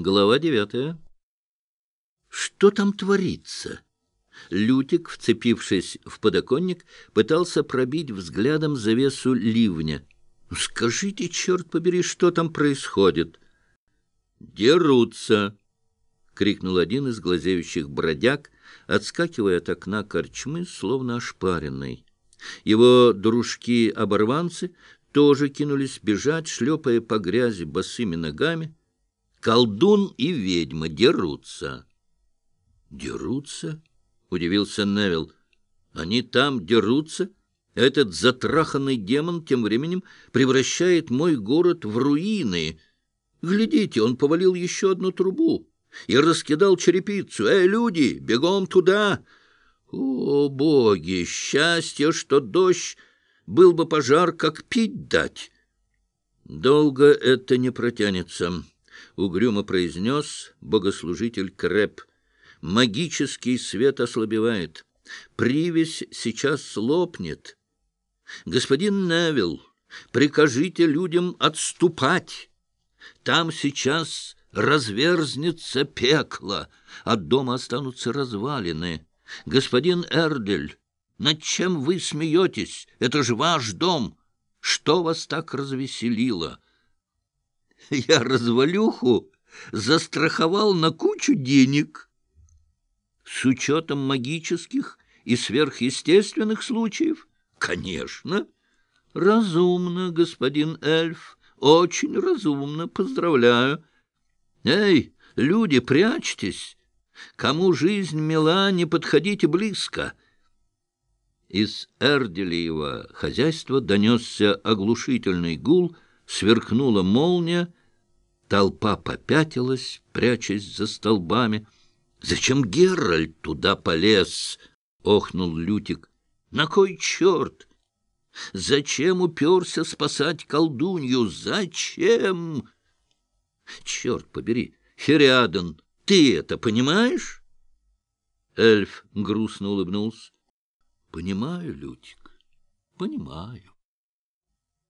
Глава девятая. Что там творится? Лютик, вцепившись в подоконник, пытался пробить взглядом завесу ливня. «Скажите, черт побери, что там происходит?» «Дерутся!» — крикнул один из глазеющих бродяг, отскакивая от окна корчмы, словно ошпаренный. Его дружки-оборванцы тоже кинулись бежать, шлепая по грязи босыми ногами. Колдун и ведьма дерутся. «Дерутся?» — удивился Невил. «Они там дерутся?» Этот затраханный демон тем временем превращает мой город в руины. Глядите, он повалил еще одну трубу и раскидал черепицу. «Эй, люди, бегом туда!» О, боги, счастье, что дождь был бы пожар, как пить дать. Долго это не протянется, — угрюмо произнес богослужитель Крэп. Магический свет ослабевает. Привязь сейчас лопнет. Господин Невилл, прикажите людям отступать. Там сейчас разверзнется пекло, от дома останутся развалины. Господин Эрдель, над чем вы смеетесь? Это же ваш дом. Что вас так развеселило? Я развалюху застраховал на кучу денег. С учетом магических и сверхъестественных случаев? Конечно. Разумно, господин эльф, очень разумно, поздравляю. Эй, люди, прячьтесь! Кому жизнь мила, не подходите близко. Из Эрделиева хозяйства донесся оглушительный гул, сверкнула молния, толпа попятилась, прячась за столбами. «Зачем Геральт туда полез?» — охнул Лютик. «На кой черт? Зачем уперся спасать колдунью? Зачем?» «Черт побери, Хериадон, ты это понимаешь?» Эльф грустно улыбнулся. — Понимаю, Лютик, понимаю.